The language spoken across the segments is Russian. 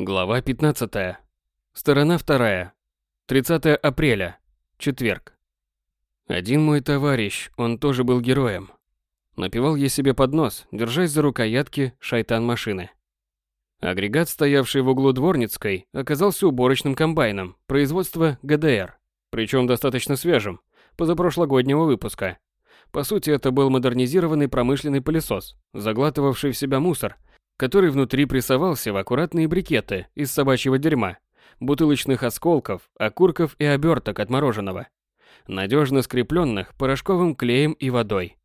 Глава 15. Сторона 2. 30 апреля. Четверг. Один мой товарищ, он тоже был героем. Напевал я себе под нос, держась за рукоятки шайтан машины. Агрегат, стоявший в углу Дворницкой, оказался уборочным комбайном производства ГДР, причем достаточно свежим, позапрошлогоднего выпуска. По сути, это был модернизированный промышленный пылесос, заглатывавший в себя мусор, который внутри прессовался в аккуратные брикеты из собачьего дерьма, бутылочных осколков, окурков и оберток от мороженого, надежно скрепленных порошковым клеем и водой.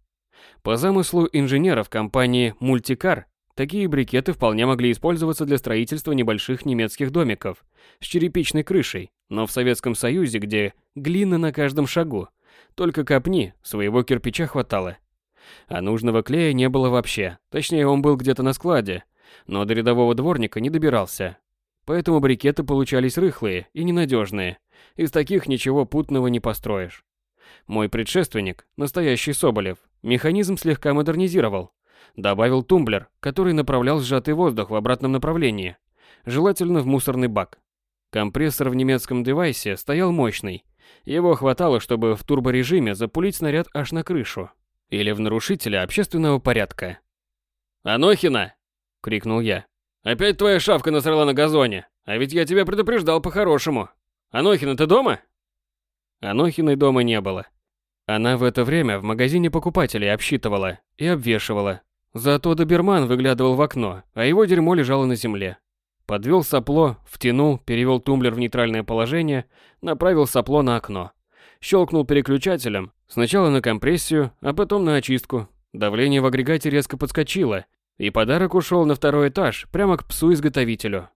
По замыслу инженеров компании «Мультикар», такие брикеты вполне могли использоваться для строительства небольших немецких домиков с черепичной крышей, но в Советском Союзе, где глина на каждом шагу, только копни, своего кирпича хватало. А нужного клея не было вообще, точнее он был где-то на складе, но до рядового дворника не добирался. Поэтому брикеты получались рыхлые и ненадежные, из таких ничего путного не построишь. Мой предшественник, настоящий Соболев, механизм слегка модернизировал. Добавил тумблер, который направлял сжатый воздух в обратном направлении, желательно в мусорный бак. Компрессор в немецком девайсе стоял мощный. Его хватало, чтобы в турборежиме запулить снаряд аж на крышу. Или в нарушителя общественного порядка. «Анохина!» — крикнул я. «Опять твоя шавка насрала на газоне, а ведь я тебя предупреждал по-хорошему. Анохина, ты дома?» Анохиной дома не было. Она в это время в магазине покупателей обсчитывала и обвешивала. Зато доберман выглядывал в окно, а его дерьмо лежало на земле. Подвел сопло, втянул, перевел тумблер в нейтральное положение, направил сопло на окно. Щелкнул переключателем, сначала на компрессию, а потом на очистку. Давление в агрегате резко подскочило, и подарок ушел на второй этаж, прямо к псу-изготовителю.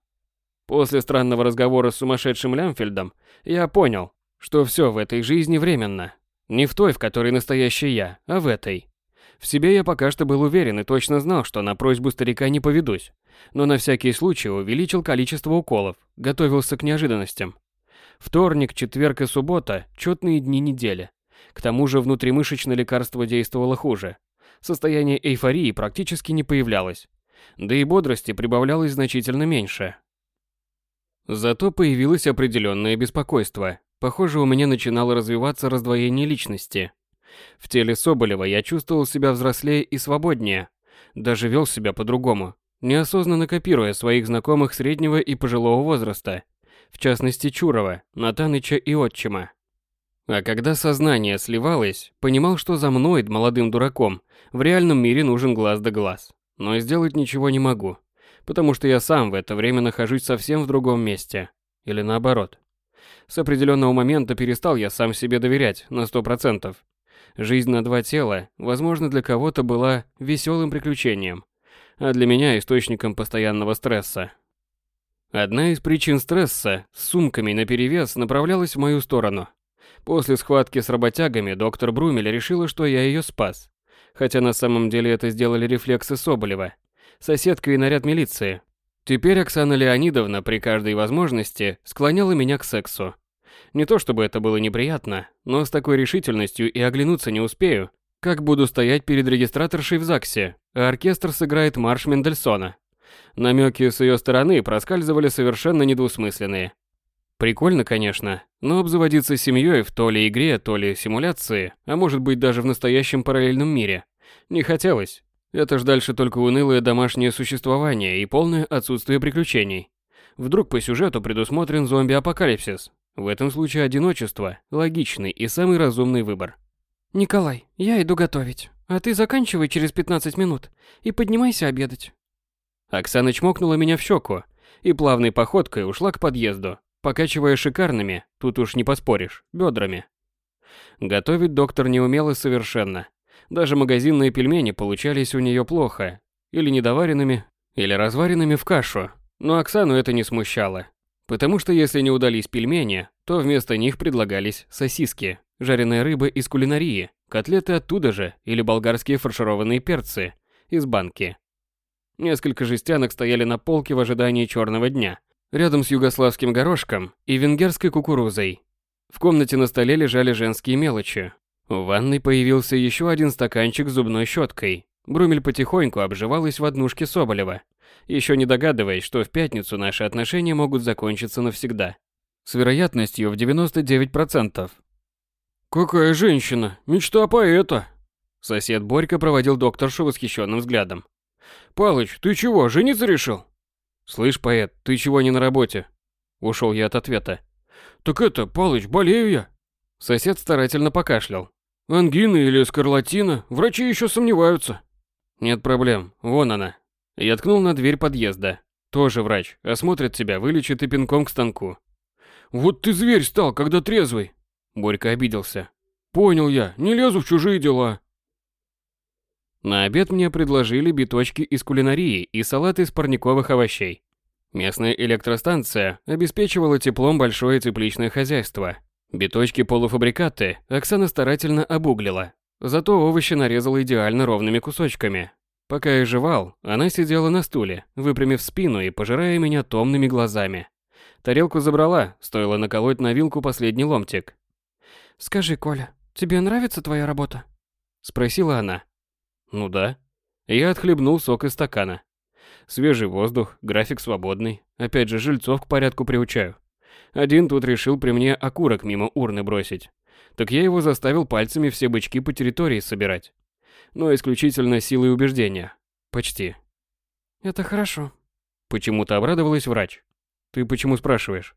После странного разговора с сумасшедшим Лямфельдом, я понял, что все в этой жизни временно. Не в той, в которой настоящий я, а в этой. В себе я пока что был уверен и точно знал, что на просьбу старика не поведусь, но на всякий случай увеличил количество уколов, готовился к неожиданностям. Вторник, четверг и суббота – четные дни недели. К тому же внутримышечное лекарство действовало хуже. Состояние эйфории практически не появлялось. Да и бодрости прибавлялось значительно меньше. Зато появилось определенное беспокойство. Похоже, у меня начинало развиваться раздвоение личности. В теле Соболева я чувствовал себя взрослее и свободнее. Даже вел себя по-другому, неосознанно копируя своих знакомых среднего и пожилого возраста, в частности Чурова, Натаныча и Отчима. А когда сознание сливалось, понимал, что за мной, молодым дураком, в реальном мире нужен глаз да глаз. Но сделать ничего не могу, потому что я сам в это время нахожусь совсем в другом месте. Или наоборот. С определенного момента перестал я сам себе доверять на сто процентов. Жизнь на два тела, возможно, для кого-то была веселым приключением, а для меня источником постоянного стресса. Одна из причин стресса с сумками наперевес направлялась в мою сторону. После схватки с работягами доктор Брумель решила, что я ее спас. Хотя на самом деле это сделали рефлексы Соболева, соседка и наряд милиции. Теперь Оксана Леонидовна при каждой возможности склоняла меня к сексу. Не то чтобы это было неприятно, но с такой решительностью и оглянуться не успею, как буду стоять перед регистраторшей в ЗАГСе, а оркестр сыграет марш Мендельсона. Намеки с ее стороны проскальзывали совершенно недвусмысленные. Прикольно, конечно, но обзаводиться семьей в то ли игре, то ли симуляции, а может быть даже в настоящем параллельном мире, не хотелось. Это ж дальше только унылое домашнее существование и полное отсутствие приключений. Вдруг по сюжету предусмотрен зомби-апокалипсис. В этом случае одиночество – логичный и самый разумный выбор. «Николай, я иду готовить, а ты заканчивай через 15 минут и поднимайся обедать». Оксана чмокнула меня в щеку и плавной походкой ушла к подъезду, покачивая шикарными, тут уж не поспоришь, бедрами. Готовить доктор не умела совершенно. Даже магазинные пельмени получались у нее плохо, или недоваренными, или разваренными в кашу. Но Оксану это не смущало, потому что если не удались пельмени, то вместо них предлагались сосиски, жареная рыба из кулинарии, котлеты оттуда же или болгарские фаршированные перцы из банки. Несколько жестянок стояли на полке в ожидании черного дня, рядом с югославским горошком и венгерской кукурузой. В комнате на столе лежали женские мелочи. В ванной появился еще один стаканчик с зубной щеткой. Брумель потихоньку обживалась в однушке Соболева, еще не догадываясь, что в пятницу наши отношения могут закончиться навсегда. С вероятностью в 99%. «Какая женщина! Мечта поэта!» Сосед Борька проводил докторшу восхищенным взглядом. «Палыч, ты чего, жениться решил?» «Слышь, поэт, ты чего не на работе?» Ушел я от ответа. «Так это, Палыч, болею я». Сосед старательно покашлял. «Ангина или скарлатина? Врачи еще сомневаются». «Нет проблем, вон она». Я ткнул на дверь подъезда. Тоже врач. Осмотрит тебя, вылечит и пинком к станку. «Вот ты зверь стал, когда трезвый!» Борька обиделся. «Понял я, не лезу в чужие дела». На обед мне предложили биточки из кулинарии и салат из парниковых овощей. Местная электростанция обеспечивала теплом большое тепличное хозяйство. Биточки-полуфабрикаты Оксана старательно обуглила. Зато овощи нарезала идеально ровными кусочками. Пока я жевал, она сидела на стуле, выпрямив спину и пожирая меня томными глазами. Тарелку забрала, стоило наколоть на вилку последний ломтик. «Скажи, Коля, тебе нравится твоя работа?» Спросила она. Ну да. Я отхлебнул сок из стакана. Свежий воздух, график свободный. Опять же, жильцов к порядку приучаю. Один тут решил при мне окурок мимо урны бросить. Так я его заставил пальцами все бычки по территории собирать. Но исключительно силой убеждения. Почти. Это хорошо. Почему-то обрадовалась врач. Ты почему спрашиваешь?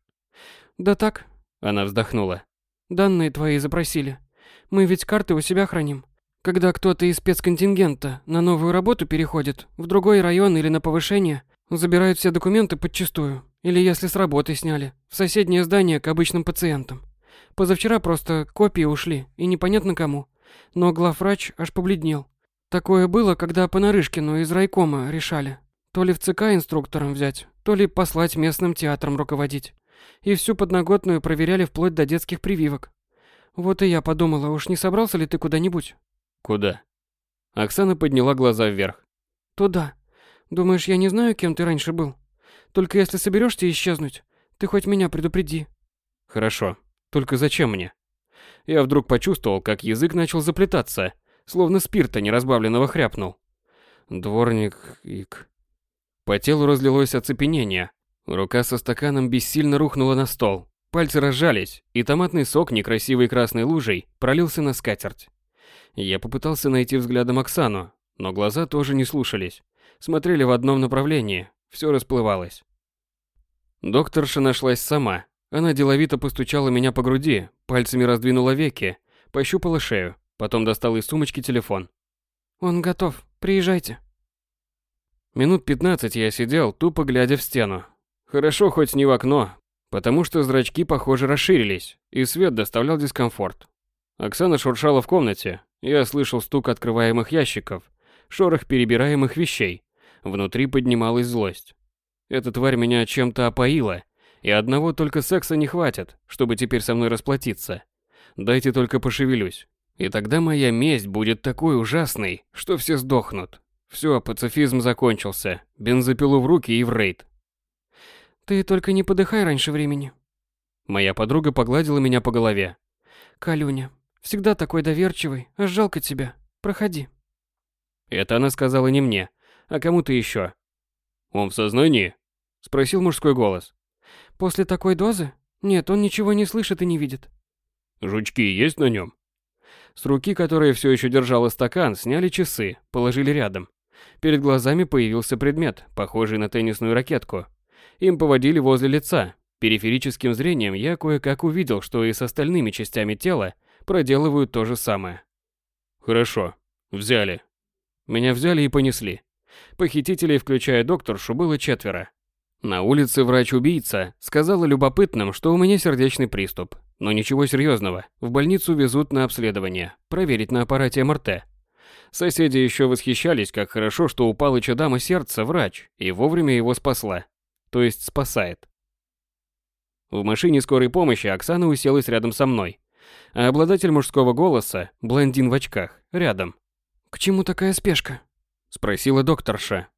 Да так. Она вздохнула. Данные твои запросили. Мы ведь карты у себя храним. Когда кто-то из спецконтингента на новую работу переходит, в другой район или на повышение, забирают все документы подчистую. Или если с работы сняли, в соседнее здание к обычным пациентам. Позавчера просто копии ушли, и непонятно кому. Но главврач аж побледнел. Такое было, когда по Нарышкину из райкома решали. То ли в ЦК инструктором взять, то ли послать местным театром руководить. И всю подноготную проверяли вплоть до детских прививок. Вот и я подумала, уж не собрался ли ты куда-нибудь? Куда? Оксана подняла глаза вверх. Туда. Думаешь, я не знаю, кем ты раньше был? Только если соберешься исчезнуть, ты хоть меня предупреди. Хорошо. Только зачем мне? Я вдруг почувствовал, как язык начал заплетаться, словно спирта неразбавленного хряпнул. Дворник ик. По телу разлилось оцепенение. Рука со стаканом бессильно рухнула на стол. Пальцы разжались, и томатный сок некрасивой красной лужей пролился на скатерть. Я попытался найти взглядом Оксану, но глаза тоже не слушались. Смотрели в одном направлении, все расплывалось. Докторша нашлась сама. Она деловито постучала меня по груди, пальцами раздвинула веки, пощупала шею, потом достала из сумочки телефон. «Он готов, приезжайте». Минут пятнадцать я сидел, тупо глядя в стену. Хорошо хоть не в окно, потому что зрачки, похоже, расширились, и свет доставлял дискомфорт. Оксана шуршала в комнате, я слышал стук открываемых ящиков, шорох перебираемых вещей. Внутри поднималась злость. Эта тварь меня чем-то опоила, и одного только секса не хватит, чтобы теперь со мной расплатиться. Дайте только пошевелюсь. И тогда моя месть будет такой ужасной, что все сдохнут. Все, пацифизм закончился. Бензопилу в руки и в рейд. Ты только не подыхай раньше времени. Моя подруга погладила меня по голове. Калюня, Всегда такой доверчивый, жалко тебя. Проходи. Это она сказала не мне, а кому-то еще. Он в сознании? Спросил мужской голос. После такой дозы? Нет, он ничего не слышит и не видит. Жучки есть на нем? С руки, которая все еще держала стакан, сняли часы, положили рядом. Перед глазами появился предмет, похожий на теннисную ракетку. Им поводили возле лица. Периферическим зрением я кое-как увидел, что и с остальными частями тела проделывают то же самое. Хорошо, взяли. Меня взяли и понесли. Похитителей, включая докторшу, было четверо. На улице врач-убийца сказала любопытным, что у меня сердечный приступ. Но ничего серьезного. В больницу везут на обследование, проверить на аппарате МРТ. Соседи еще восхищались, как хорошо, что у Палыча дама сердца врач, и вовремя его спасла. То есть спасает. В машине скорой помощи Оксана уселась рядом со мной а обладатель мужского голоса, блондин в очках, рядом. «К чему такая спешка?» – спросила докторша.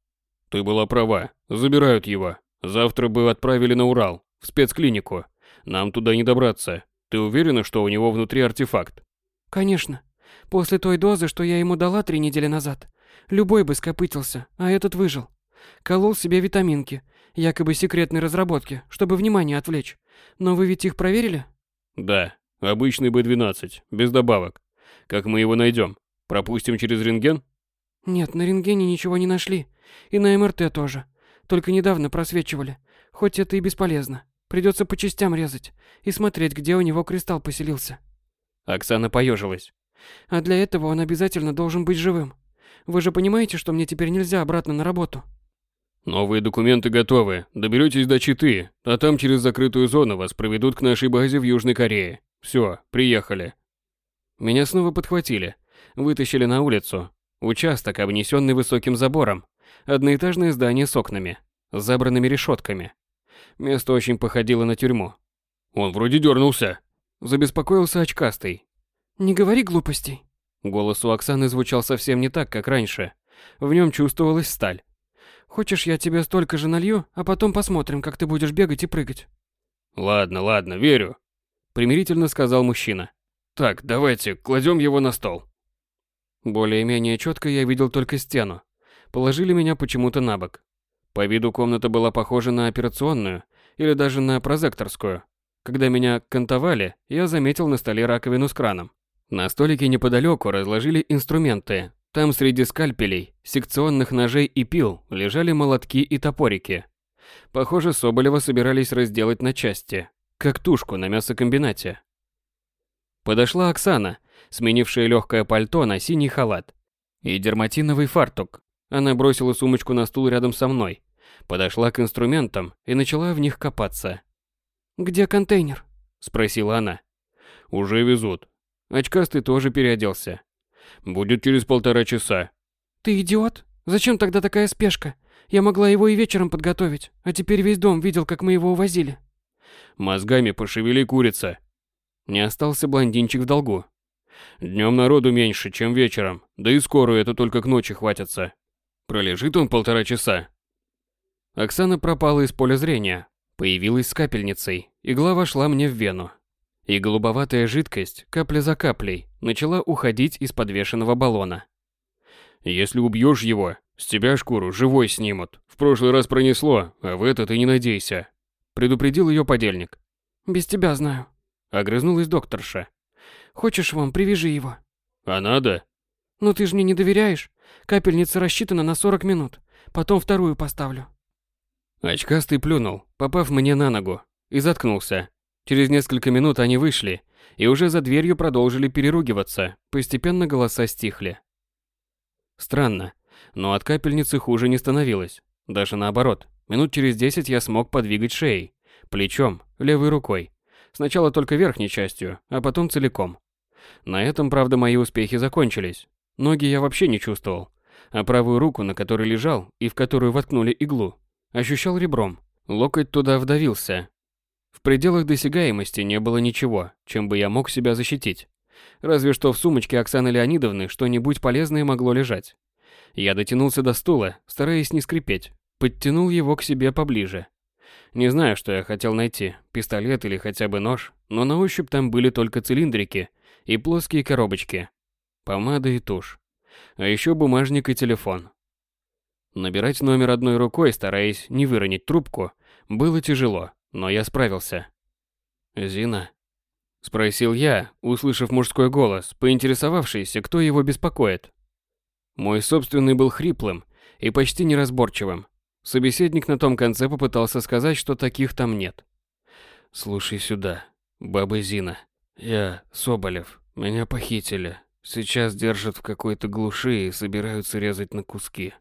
«Ты была права. Забирают его. Завтра бы отправили на Урал, в спецклинику. Нам туда не добраться. Ты уверена, что у него внутри артефакт?» «Конечно. После той дозы, что я ему дала три недели назад, любой бы скопытился, а этот выжил. Колол себе витаминки, якобы секретной разработки, чтобы внимание отвлечь. Но вы ведь их проверили? Да, обычный Б12, без добавок. Как мы его найдем? Пропустим через рентген? Нет, на рентгене ничего не нашли. И на МРТ тоже. Только недавно просвечивали. Хоть это и бесполезно. Придется по частям резать и смотреть, где у него кристалл поселился. Оксана поежилась. А для этого он обязательно должен быть живым. Вы же понимаете, что мне теперь нельзя обратно на работу? Новые документы готовы. Доберетесь до Читы, а там через закрытую зону вас проведут к нашей базе в Южной Корее. Все, приехали. Меня снова подхватили. Вытащили на улицу. Участок, обнесенный высоким забором. Одноэтажное здание с окнами, с забранными решетками. Место очень походило на тюрьму. Он вроде дернулся. Забеспокоился очкастый. Не говори глупостей. Голос у Оксаны звучал совсем не так, как раньше. В нем чувствовалась сталь. Хочешь, я тебе столько же налью, а потом посмотрим, как ты будешь бегать и прыгать? Ладно, ладно, верю. Примирительно сказал мужчина. Так, давайте, кладем его на стол. Более-менее четко я видел только стену. Положили меня почему-то на бок. По виду комната была похожа на операционную или даже на прозекторскую. Когда меня кантовали, я заметил на столе раковину с краном. На столике неподалеку разложили инструменты, там среди скальпелей, секционных ножей и пил лежали молотки и топорики. Похоже, Соболева собирались разделать на части, как тушку на мясокомбинате. Подошла Оксана, сменившая легкое пальто на синий халат и дерматиновый фартук. Она бросила сумочку на стул рядом со мной, подошла к инструментам и начала в них копаться. «Где контейнер?» – спросила она. «Уже везут». Очкастый тоже переоделся. Будет через полтора часа. Ты идиот? Зачем тогда такая спешка? Я могла его и вечером подготовить, а теперь весь дом видел, как мы его увозили. Мозгами пошевели курица. Не остался блондинчик в долгу. Днем народу меньше, чем вечером, да и скоро это только к ночи хватится. Пролежит он полтора часа. Оксана пропала из поля зрения, появилась с капельницей, игла вошла мне в вену и голубоватая жидкость, капля за каплей, начала уходить из подвешенного баллона. «Если убьешь его, с тебя шкуру живой снимут. В прошлый раз пронесло, а в этот и не надейся», – предупредил ее подельник. «Без тебя знаю», – огрызнулась докторша. «Хочешь вам, привяжи его». «А надо?» «Ну ты же мне не доверяешь. Капельница рассчитана на 40 минут. Потом вторую поставлю». Очкастый плюнул, попав мне на ногу, и заткнулся. Через несколько минут они вышли, и уже за дверью продолжили переругиваться, постепенно голоса стихли. Странно, но от капельницы хуже не становилось. Даже наоборот, минут через десять я смог подвигать шеей, плечом, левой рукой. Сначала только верхней частью, а потом целиком. На этом, правда, мои успехи закончились. Ноги я вообще не чувствовал, а правую руку, на которой лежал и в которую воткнули иглу, ощущал ребром. Локоть туда вдавился, в пределах досягаемости не было ничего, чем бы я мог себя защитить. Разве что в сумочке Оксаны Леонидовны что-нибудь полезное могло лежать. Я дотянулся до стула, стараясь не скрипеть, подтянул его к себе поближе. Не знаю, что я хотел найти, пистолет или хотя бы нож, но на ощупь там были только цилиндрики и плоские коробочки, помада и тушь, а еще бумажник и телефон. Набирать номер одной рукой, стараясь не выронить трубку, было тяжело но я справился. «Зина?» – спросил я, услышав мужской голос, поинтересовавшийся, кто его беспокоит. Мой собственный был хриплым и почти неразборчивым. Собеседник на том конце попытался сказать, что таких там нет. «Слушай сюда, баба Зина. Я Соболев. Меня похитили. Сейчас держат в какой-то глуши и собираются резать на куски.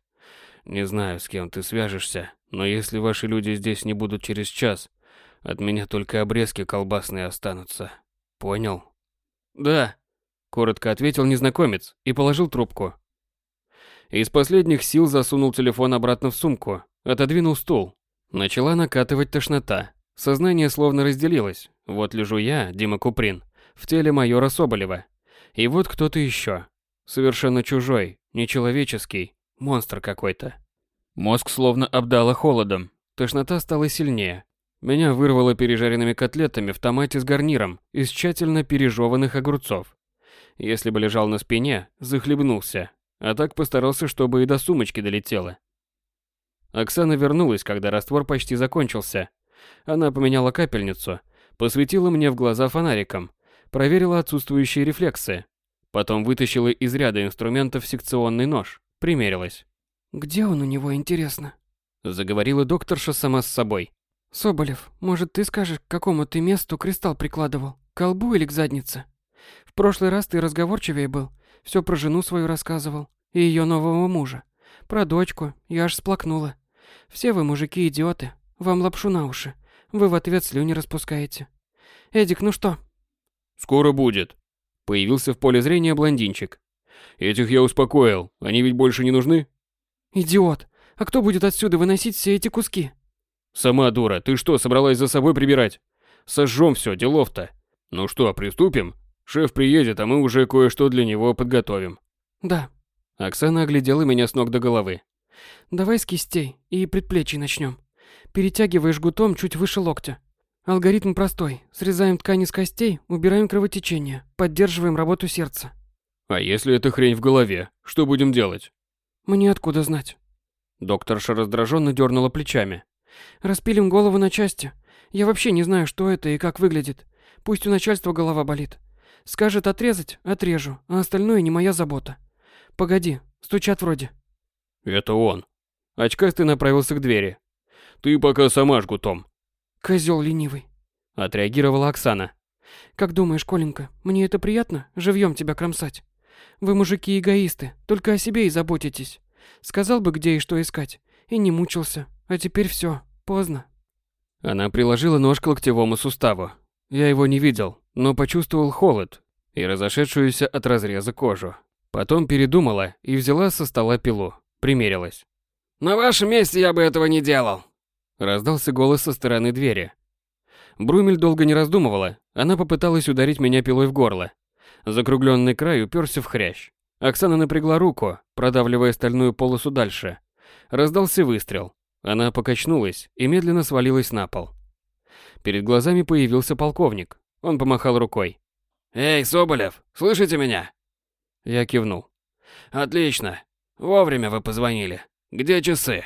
Не знаю, с кем ты свяжешься, но если ваши люди здесь не будут через час, от меня только обрезки колбасные останутся. Понял? Да, коротко ответил незнакомец и положил трубку. Из последних сил засунул телефон обратно в сумку, отодвинул стул. Начала накатывать тошнота. Сознание словно разделилось. Вот лежу я, Дима Куприн, в теле майора Соболева. И вот кто-то еще. Совершенно чужой, нечеловеческий, монстр какой-то. Мозг словно обдало холодом. Тошнота стала сильнее. Меня вырвало пережаренными котлетами в томате с гарниром из тщательно пережеванных огурцов. Если бы лежал на спине, захлебнулся, а так постарался, чтобы и до сумочки долетело. Оксана вернулась, когда раствор почти закончился. Она поменяла капельницу, посветила мне в глаза фонариком, проверила отсутствующие рефлексы. Потом вытащила из ряда инструментов секционный нож, примерилась. «Где он у него, интересно?» Заговорила докторша сама с собой. «Соболев, может, ты скажешь, к какому ты месту кристалл прикладывал? К колбу или к заднице? В прошлый раз ты разговорчивее был, все про жену свою рассказывал и ее нового мужа. Про дочку я аж сплакнула. Все вы, мужики, идиоты. Вам лапшу на уши. Вы в ответ слюни распускаете. Эдик, ну что? Скоро будет. Появился в поле зрения блондинчик. Этих я успокоил. Они ведь больше не нужны? Идиот. А кто будет отсюда выносить все эти куски? Сама дура, ты что, собралась за собой прибирать? Сожжем все, делов-то. Ну что, приступим? Шеф приедет, а мы уже кое-что для него подготовим. Да. Оксана оглядела меня с ног до головы. Давай с кистей и предплечий начнем. Перетягивай жгутом чуть выше локтя. Алгоритм простой. Срезаем ткани с костей, убираем кровотечение, поддерживаем работу сердца. А если это хрень в голове, что будем делать? Мне откуда знать? Докторша раздраженно дернула плечами. Распилим голову на части. Я вообще не знаю, что это и как выглядит. Пусть у начальства голова болит. Скажет отрезать, отрежу, а остальное не моя забота. Погоди, стучат вроде. Это он. Очкастый направился к двери. Ты пока сама жгутом. Козел ленивый. Отреагировала Оксана. Как думаешь, Коленька, мне это приятно, живьем тебя кромсать? Вы, мужики, эгоисты, только о себе и заботитесь. Сказал бы, где и что искать, и не мучился. А теперь все, поздно. Она приложила нож к локтевому суставу. Я его не видел, но почувствовал холод и разошедшуюся от разреза кожу. Потом передумала и взяла со стола пилу, примерилась. «На вашем месте я бы этого не делал!» Раздался голос со стороны двери. Брумель долго не раздумывала, она попыталась ударить меня пилой в горло. Закругленный край уперся в хрящ. Оксана напрягла руку, продавливая стальную полосу дальше. Раздался выстрел. Она покачнулась и медленно свалилась на пол. Перед глазами появился полковник. Он помахал рукой. «Эй, Соболев, слышите меня?» Я кивнул. «Отлично. Вовремя вы позвонили. Где часы?»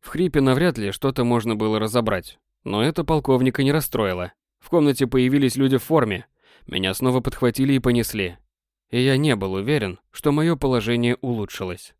В хрипе навряд ли что-то можно было разобрать. Но это полковника не расстроило. В комнате появились люди в форме. Меня снова подхватили и понесли. И я не был уверен, что мое положение улучшилось.